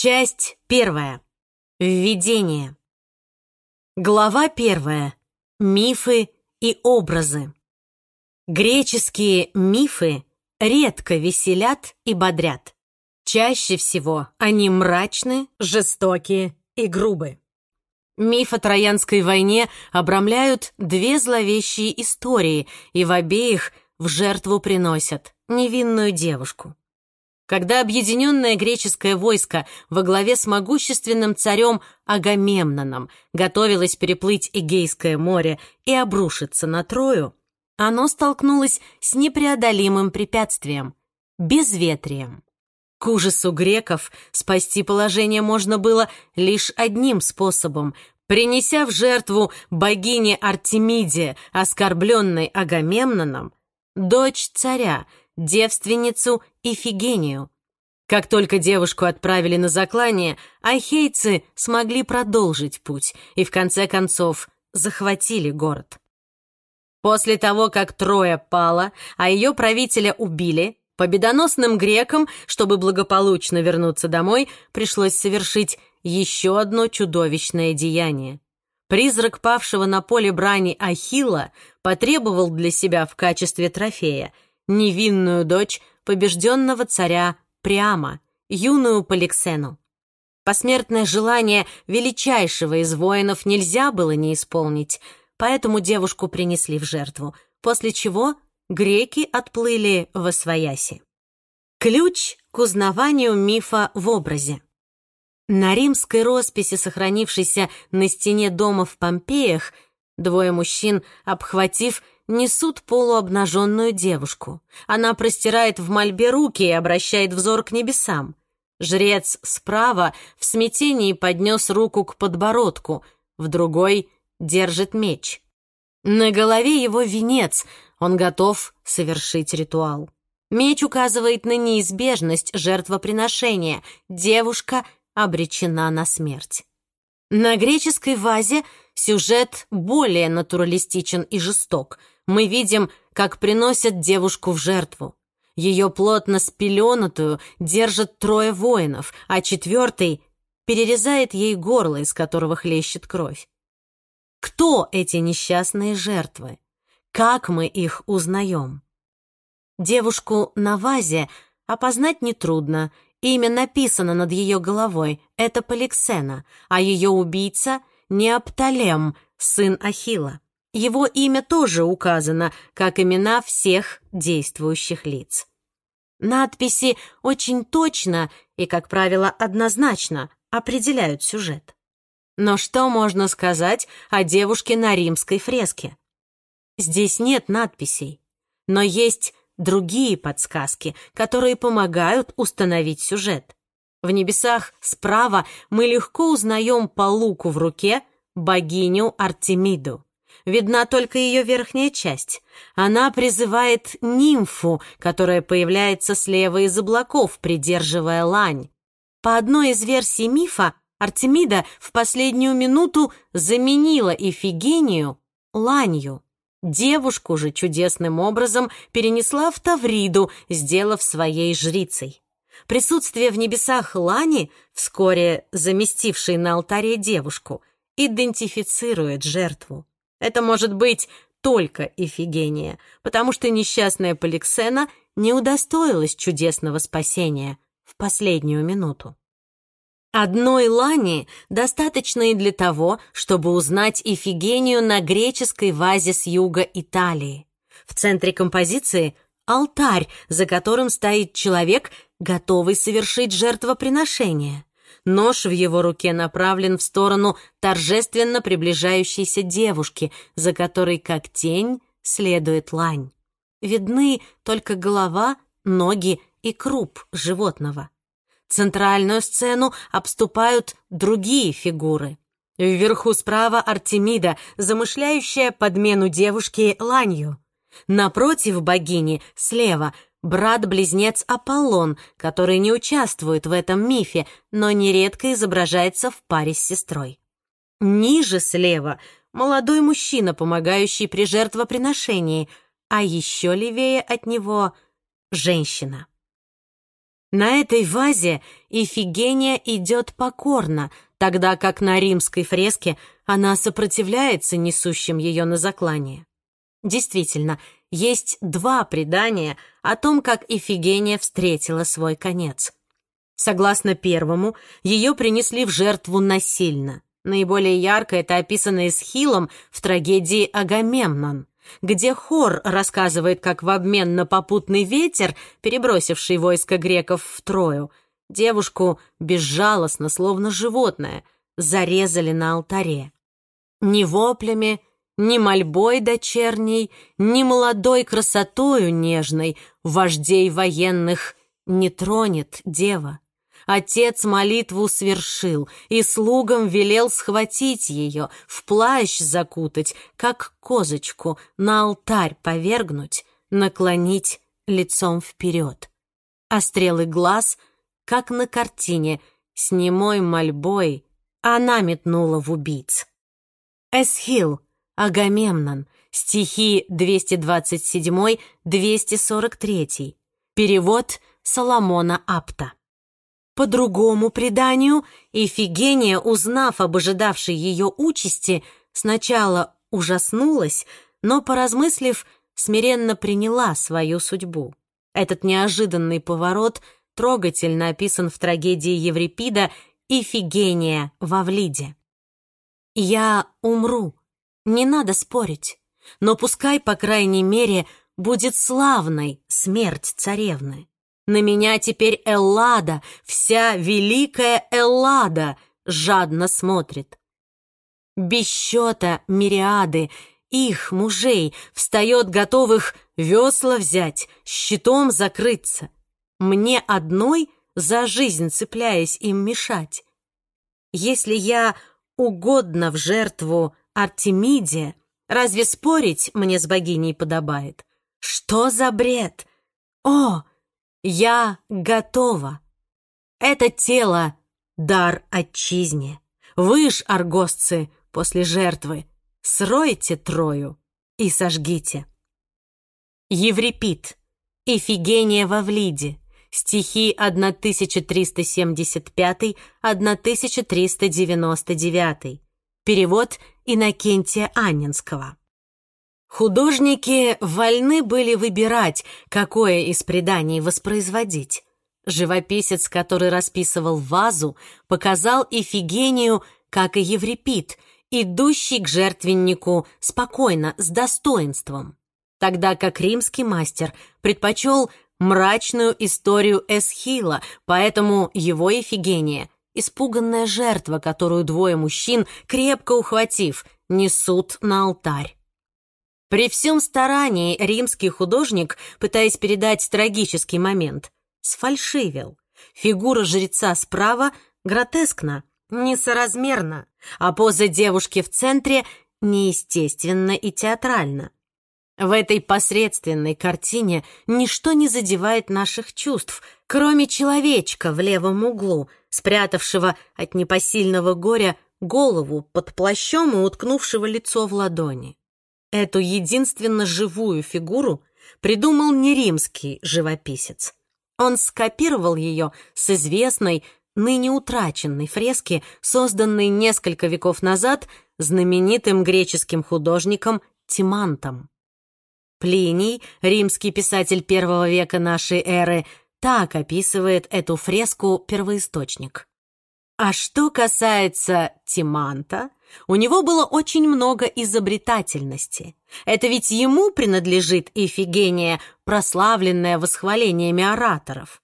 Часть первая. Введение. Глава первая. Мифы и образы. Греческие мифы редко веселят и бодрят. Чаще всего они мрачны, жестокие и грубы. Миф о Троянской войне обрамляют две зловещие истории, и в обеих в жертву приносят невинную девушку. Когда объединенное греческое войско во главе с могущественным царем Агамемноном готовилось переплыть Эгейское море и обрушиться на Трою, оно столкнулось с непреодолимым препятствием — безветрием. К ужасу греков спасти положение можно было лишь одним способом — принеся в жертву богине Артемиде, оскорбленной Агамемноном, дочь царя, девственницу Ифигению. Как только девушку отправили на заклание, ахейцы смогли продолжить путь и в конце концов захватили город. После того, как Троя пала, а ее правителя убили, победоносным грекам, чтобы благополучно вернуться домой, пришлось совершить еще одно чудовищное деяние. Призрак павшего на поле брани Ахилла потребовал для себя в качестве трофея невинную дочь побежденного царя Приама, юную Поликсену. Посмертное желание величайшего из воинов нельзя было не исполнить — поэтому девушку принесли в жертву, после чего греки отплыли в Освояси. Ключ к узнаванию мифа в образе. На римской росписи, сохранившейся на стене дома в Помпеях, двое мужчин, обхватив, несут полуобнаженную девушку. Она простирает в мольбе руки и обращает взор к небесам. Жрец справа в смятении поднес руку к подбородку, в другой держит меч. На голове его венец, он готов совершить ритуал. Меч указывает на неизбежность жертвоприношения. Девушка обречена на смерть. На греческой вазе сюжет более натуралистичен и жесток. Мы видим, как приносят девушку в жертву. Ее плотно спеленутую держат трое воинов, а четвертый перерезает ей горло, из которого хлещет кровь. Кто эти несчастные жертвы? Как мы их узнаем? Девушку на вазе опознать нетрудно. Имя написано над ее головой. Это Поликсена, а ее убийца — Неопталем, сын Ахила. Его имя тоже указано, как имена всех действующих лиц. Надписи очень точно и, как правило, однозначно определяют сюжет. Но что можно сказать о девушке на римской фреске? Здесь нет надписей, но есть другие подсказки, которые помогают установить сюжет. В небесах справа мы легко узнаем по луку в руке богиню Артемиду. Видна только ее верхняя часть. Она призывает нимфу, которая появляется слева из облаков, придерживая лань. По одной из версий мифа, Артемида в последнюю минуту заменила Ифигению ланью. Девушку же чудесным образом перенесла в Тавриду, сделав своей жрицей. Присутствие в небесах Лани, вскоре заместившей на алтаре девушку, идентифицирует жертву. Это может быть только Ифигения, потому что несчастная Поликсена не удостоилась чудесного спасения в последнюю минуту. Одной лани достаточно и для того, чтобы узнать Ифигению на греческой вазе с юга Италии. В центре композиции — алтарь, за которым стоит человек, готовый совершить жертвоприношение. Нож в его руке направлен в сторону торжественно приближающейся девушки, за которой, как тень, следует лань. Видны только голова, ноги и круп животного. Центральную сцену обступают другие фигуры. Вверху справа Артемида, замышляющая подмену девушки Ланью. Напротив богини, слева, брат-близнец Аполлон, который не участвует в этом мифе, но нередко изображается в паре с сестрой. Ниже слева молодой мужчина, помогающий при жертвоприношении, а еще левее от него — женщина. На этой вазе Ифигения идет покорно, тогда как на римской фреске она сопротивляется несущим ее на заклание. Действительно, есть два предания о том, как Ифигения встретила свой конец. Согласно первому, ее принесли в жертву насильно. Наиболее ярко это описано Эсхилом в трагедии «Агамемнон», где хор рассказывает, как в обмен на попутный ветер, перебросивший войско греков в Трою, девушку безжалостно, словно животное, зарезали на алтаре. Ни воплями, ни мольбой дочерней, ни молодой красотою нежной вождей военных не тронет дева. Отец молитву свершил и слугам велел схватить ее, в плащ закутать, как козочку, на алтарь повергнуть, наклонить лицом вперед. А стрелы глаз, как на картине, с немой мольбой она метнула в убийц. Эсхил, Агамемнон, стихи 227-243, перевод Соломона Апта. По другому преданию, Ифигения, узнав об ожидавшей ее участи, сначала ужаснулась, но, поразмыслив, смиренно приняла свою судьбу. Этот неожиданный поворот трогательно описан в трагедии Еврипида «Ифигения в Авлиде». «Я умру, не надо спорить, но пускай, по крайней мере, будет славной смерть царевны. На меня теперь Эллада, вся великая Эллада, жадно смотрит. Без счета мириады их, мужей, встает готовых весла взять, щитом закрыться. Мне одной за жизнь цепляясь им мешать. Если я угодно в жертву Артемиде, разве спорить мне с богиней подобает? Что за бред? О, я готова. Это тело — дар отчизне. Вы ж, аргосцы, после жертвы, сройте Трою и сожгите. Еврипид. Ифигения во Влиде. Стихи 1395-1399. Перевод Иннокентия Анненского. Художники вольны были выбирать, какое из преданий воспроизводить. Живописец, который расписывал вазу, показал Ифигению, как и Еврипид, идущий к жертвеннику спокойно, с достоинством. Тогда как римский мастер предпочел мрачную историю Эсхила, поэтому его Ифигения — испуганная жертва, которую двое мужчин, крепко ухватив, несут на алтарь. При всем старании римский художник, пытаясь передать трагический момент, сфальшивил. Фигура жреца справа гротескна, несоразмерна, а поза девушки в центре неестественна и театральна. В этой посредственной картине ничто не задевает наших чувств, кроме человечка в левом углу, спрятавшего от непосильного горя голову под плащом и уткнувшего лицо в ладони. Эту единственно живую фигуру придумал не римский живописец. Он скопировал ее с известной, ныне утраченной фрески, созданной несколько веков назад знаменитым греческим художником Тимантом. Плиний, римский писатель первого века нашей эры, так описывает эту фреску первоисточник. А что касается Тиманта, у него было очень много изобретательности. Это ведь ему принадлежит Ифигения, прославленная восхвалениями ораторов.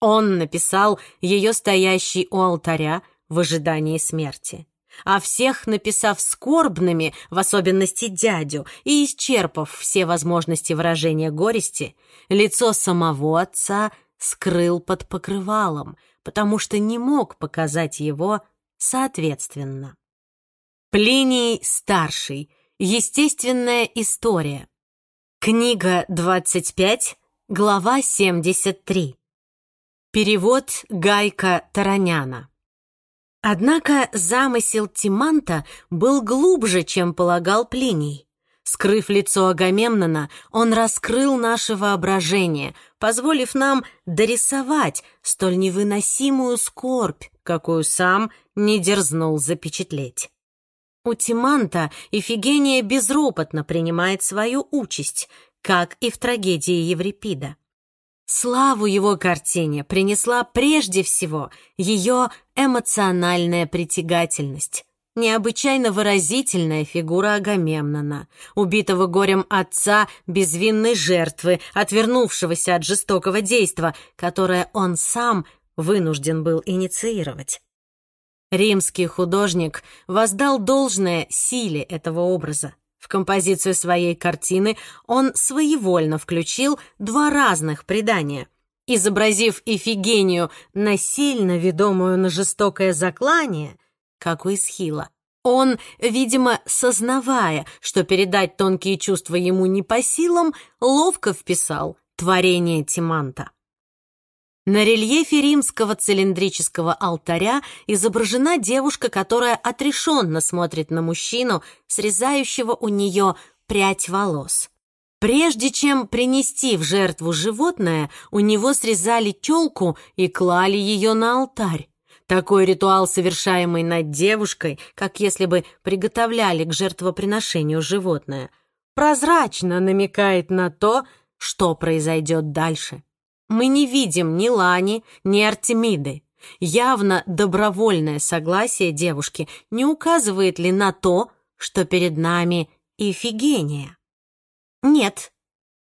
Он написал ее стоящий у алтаря в ожидании смерти. А всех написав скорбными, в особенности дядю, и исчерпав все возможности выражения горести, лицо самого отца скрыл под покрывалом, потому что не мог показать его соответственно. Плиний старший. Естественная история. Книга 25, глава 73. Перевод Гайка Тараняна. Однако замысел Тиманта был глубже, чем полагал Плиний. Скрыв лицо Агамемнона, он раскрыл наше воображение, позволив нам дорисовать столь невыносимую скорбь, какую сам не дерзнул запечатлеть. У Тиманта Ифигения безропотно принимает свою участь, как и в трагедии Еврипида. Славу его картине принесла прежде всего ее эмоциональная притягательность необычайно выразительная фигура Агамемнона, убитого горем отца безвинной жертвы, отвернувшегося от жестокого действа, которое он сам вынужден был инициировать. Римский художник воздал должное силе этого образа. В композицию своей картины он своевольно включил два разных предания. Изобразив Ифигению, насильно ведомую на жестокое заклание — как у Исхила. Он, видимо, сознавая, что передать тонкие чувства ему не по силам, ловко вписал творение Тиманта. На рельефе римского цилиндрического алтаря изображена девушка, которая отрешенно смотрит на мужчину, срезающего у нее прядь волос. Прежде чем принести в жертву животное, у него срезали челку и клали ее на алтарь. Такой ритуал, совершаемый над девушкой, как если бы приготовляли к жертвоприношению животное, прозрачно намекает на то, что произойдет дальше. Мы не видим ни Лани, ни Артемиды. Явно добровольное согласие девушки не указывает ли на то, что перед нами Ифигения? Нет,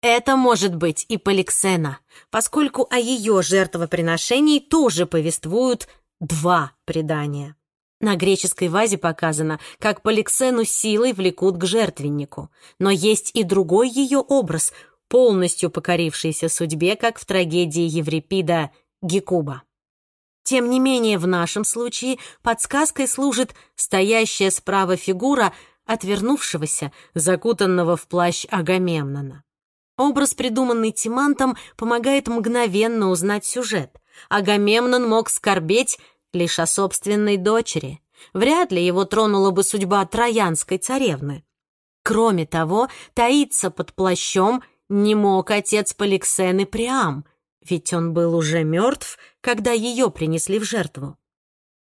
это может быть и Поликсена, поскольку о ее жертвоприношении тоже повествуют два предания. На греческой вазе показано, как Поликсену силой влекут к жертвеннику. Но есть и другой ее образ, полностью покорившийся судьбе, как в трагедии Еврипида Гекуба. Тем не менее, в нашем случае подсказкой служит стоящая справа фигура отвернувшегося, закутанного в плащ Агамемнона. Образ, придуманный Тимантом, помогает мгновенно узнать сюжет. Агамемнон мог скорбеть лишь о собственной дочери. Вряд ли его тронула бы судьба троянской царевны. Кроме того, таиться под плащом не мог отец Поликсены Приам, ведь он был уже мертв, когда ее принесли в жертву.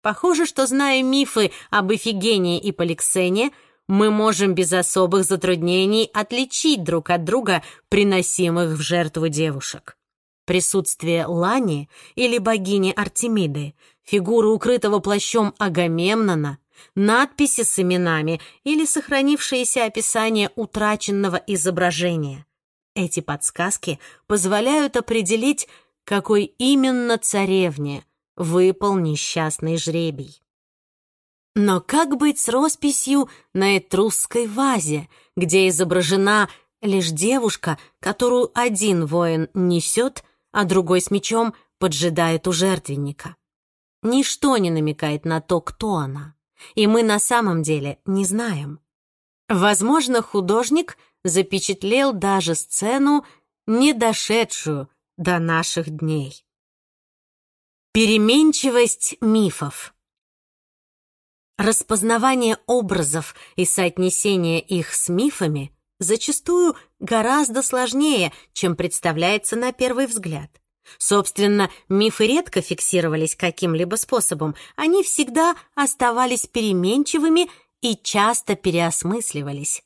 Похоже, что, зная мифы об Эфигении и Поликсене, мы можем без особых затруднений отличить друг от друга приносимых в жертву девушек. Присутствие Лани или богини Артемиды, фигуры укрытого плащом Агамемнона, надписи с именами или сохранившееся описание утраченного изображения. Эти подсказки позволяют определить, какой именно царевне выпал несчастный жребий. Но как быть с росписью на этрусской вазе, где изображена лишь девушка, которую один воин несет, а другой с мечом поджидает у жертвенника. Ничто не намекает на то, кто она, и мы на самом деле не знаем. Возможно, художник запечатлел даже сцену, не дошедшую до наших дней. Переменчивость мифов Распознавание образов и соотнесение их с мифами зачастую гораздо сложнее, чем представляется на первый взгляд. Собственно, мифы редко фиксировались каким-либо способом, они всегда оставались переменчивыми и часто переосмысливались.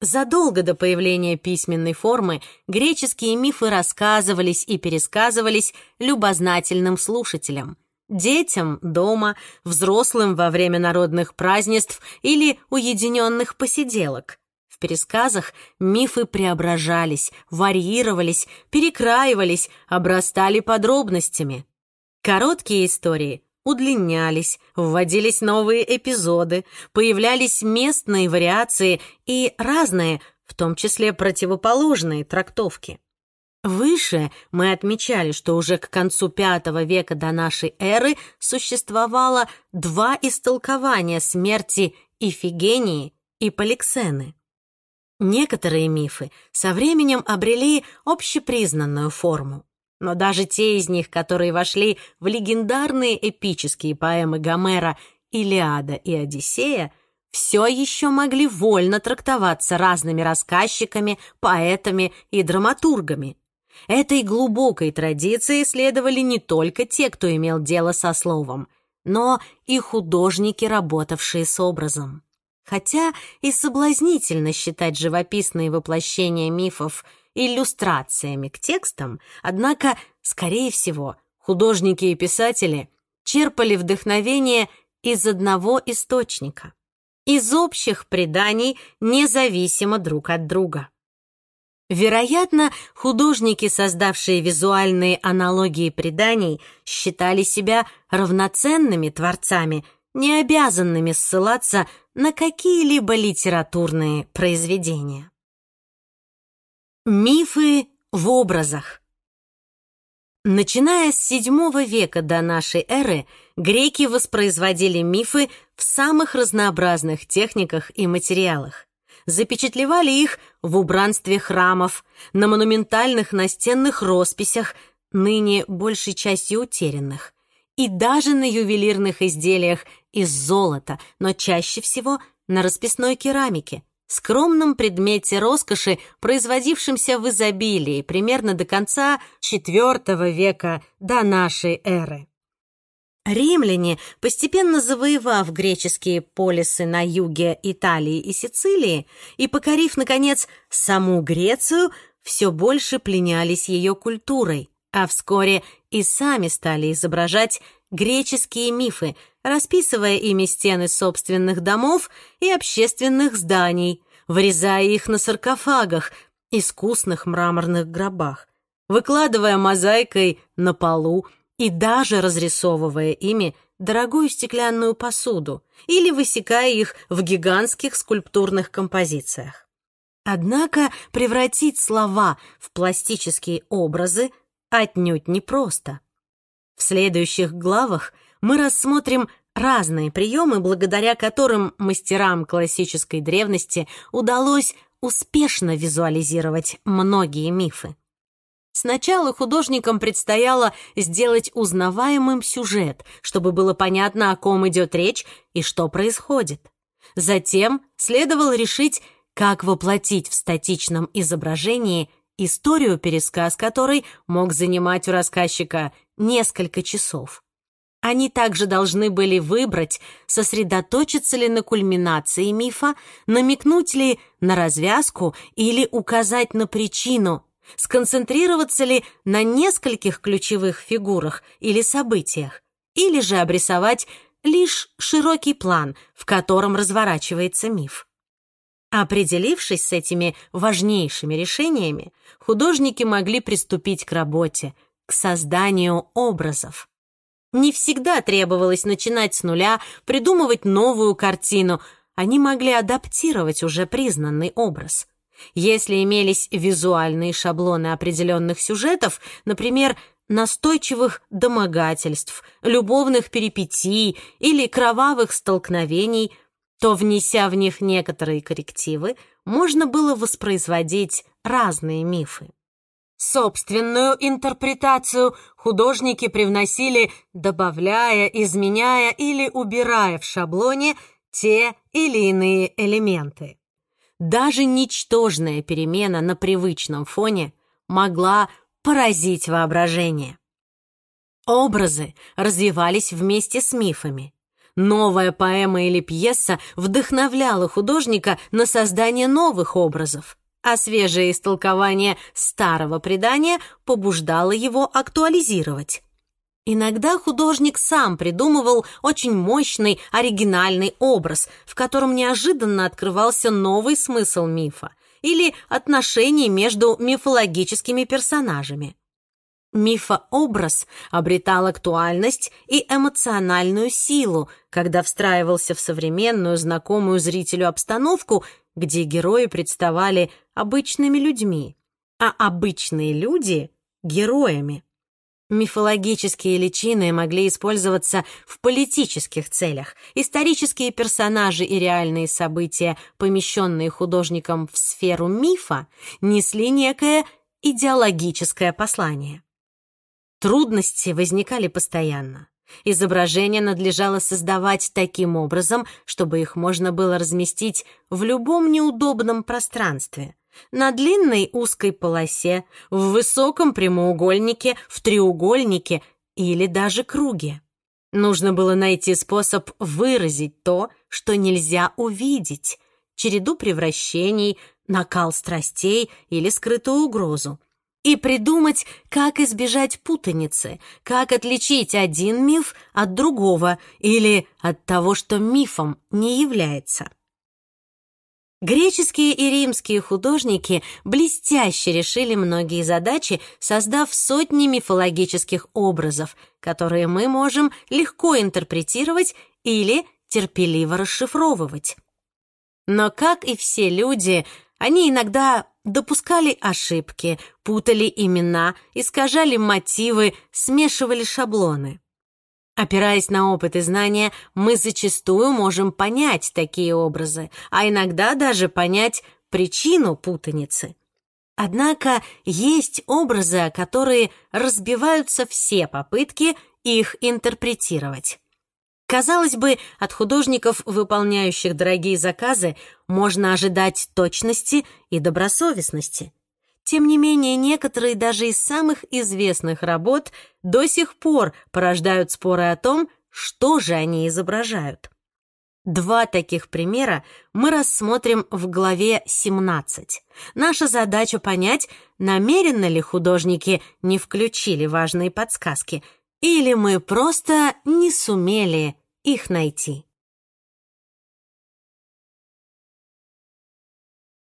Задолго до появления письменной формы греческие мифы рассказывались и пересказывались любознательным слушателям, детям дома, взрослым во время народных празднеств или уединенных посиделок. В пересказах мифы преображались, варьировались, перекраивались, обрастали подробностями. Короткие истории удлинялись, вводились новые эпизоды, появлялись местные вариации и разные, в том числе противоположные трактовки. Выше мы отмечали, что уже к концу V века до нашей эры существовало два истолкования смерти Ифигении и Поликсены. Некоторые мифы со временем обрели общепризнанную форму. Но даже те из них, которые вошли в легендарные эпические поэмы Гомера «Илиада» и «Одиссея», все еще могли вольно трактоваться разными рассказчиками, поэтами и драматургами. Этой глубокой традиции следовали не только те, кто имел дело со словом, но и художники, работавшие с образом. Хотя и соблазнительно считать живописные воплощения мифов иллюстрациями к текстам, однако, скорее всего, художники и писатели черпали вдохновение из одного источника, из общих преданий, независимо друг от друга. Вероятно, художники, создавшие визуальные аналогии преданий, считали себя равноценными творцами, не обязанными ссылаться на какие-либо литературные произведения. Мифы в образах Начиная с VII века до нашей эры, греки воспроизводили мифы в самых разнообразных техниках и материалах. Запечатлевали их в убранстве храмов, на монументальных настенных росписях, ныне большей частью утерянных, и даже на ювелирных изделиях из золота, но чаще всего на расписной керамике, скромном предмете роскоши, производившемся в изобилии примерно до конца IV века до нашей эры. Римляне, постепенно завоевав греческие полисы на юге Италии и Сицилии и покорив, наконец, саму Грецию, все больше пленялись ее культурой, а вскоре и сами стали изображать греческие мифы, расписывая ими стены собственных домов и общественных зданий, вырезая их на саркофагах, искусных мраморных гробах, выкладывая мозаикой на полу и даже разрисовывая ими дорогую стеклянную посуду или высекая их в гигантских скульптурных композициях. Однако превратить слова в пластические образы отнюдь непросто. В следующих главах мы рассмотрим разные приемы, благодаря которым мастерам классической древности удалось успешно визуализировать многие мифы. Сначала художникам предстояло сделать узнаваемым сюжет, чтобы было понятно, о ком идет речь и что происходит. Затем следовало решить, как воплотить в статичном изображении историю, пересказ которой мог занимать у рассказчика несколько часов. Они также должны были выбрать, сосредоточиться ли на кульминации мифа, намекнуть ли на развязку или указать на причину, сконцентрироваться ли на нескольких ключевых фигурах или событиях, или же обрисовать лишь широкий план, в котором разворачивается миф. Определившись с этими важнейшими решениями, художники могли приступить к работе, к созданию образов. Не всегда требовалось начинать с нуля, придумывать новую картину. Они могли адаптировать уже признанный образ. Если имелись визуальные шаблоны определенных сюжетов, например, настойчивых домогательств, любовных перипетий или кровавых столкновений, то, внеся в них некоторые коррективы, можно было воспроизводить разные мифы. Собственную интерпретацию художники привносили, добавляя, изменяя или убирая в шаблоне те или иные элементы. Даже ничтожная перемена на привычном фоне могла поразить воображение. Образы развивались вместе с мифами. Новая поэма или пьеса вдохновляла художника на создание новых образов а свежее истолкование старого предания побуждало его актуализировать. Иногда художник сам придумывал очень мощный, оригинальный образ, в котором неожиданно открывался новый смысл мифа или отношений между мифологическими персонажами. Мифообраз обретал актуальность и эмоциональную силу, когда встраивался в современную, знакомую зрителю обстановку где герои представали обычными людьми, а обычные люди — героями. Мифологические личины могли использоваться в политических целях. Исторические персонажи и реальные события, помещенные художником в сферу мифа, несли некое идеологическое послание. Трудности возникали постоянно. Изображения надлежало создавать таким образом, чтобы их можно было разместить в любом неудобном пространстве. На длинной узкой полосе, в высоком прямоугольнике, в треугольнике или даже круге. Нужно было найти способ выразить то, что нельзя увидеть, череду превращений, накал страстей или скрытую угрозу и придумать, как избежать путаницы, как отличить один миф от другого или от того, что мифом не является. Греческие и римские художники блестяще решили многие задачи, создав сотни мифологических образов, которые мы можем легко интерпретировать или терпеливо расшифровывать. Но, как и все люди, они иногда допускали ошибки, путали имена, искажали мотивы, смешивали шаблоны. Опираясь на опыт и знания, мы зачастую можем понять такие образы, а иногда даже понять причину путаницы. Однако есть образы, которые разбиваются все попытки их интерпретировать. Казалось бы, от художников, выполняющих дорогие заказы, можно ожидать точности и добросовестности. Тем не менее, некоторые даже из самых известных работ до сих пор порождают споры о том, что же они изображают. Два таких примера мы рассмотрим в главе 17. Наша задача понять, намеренно ли художники не включили важные подсказки – или мы просто не сумели их найти.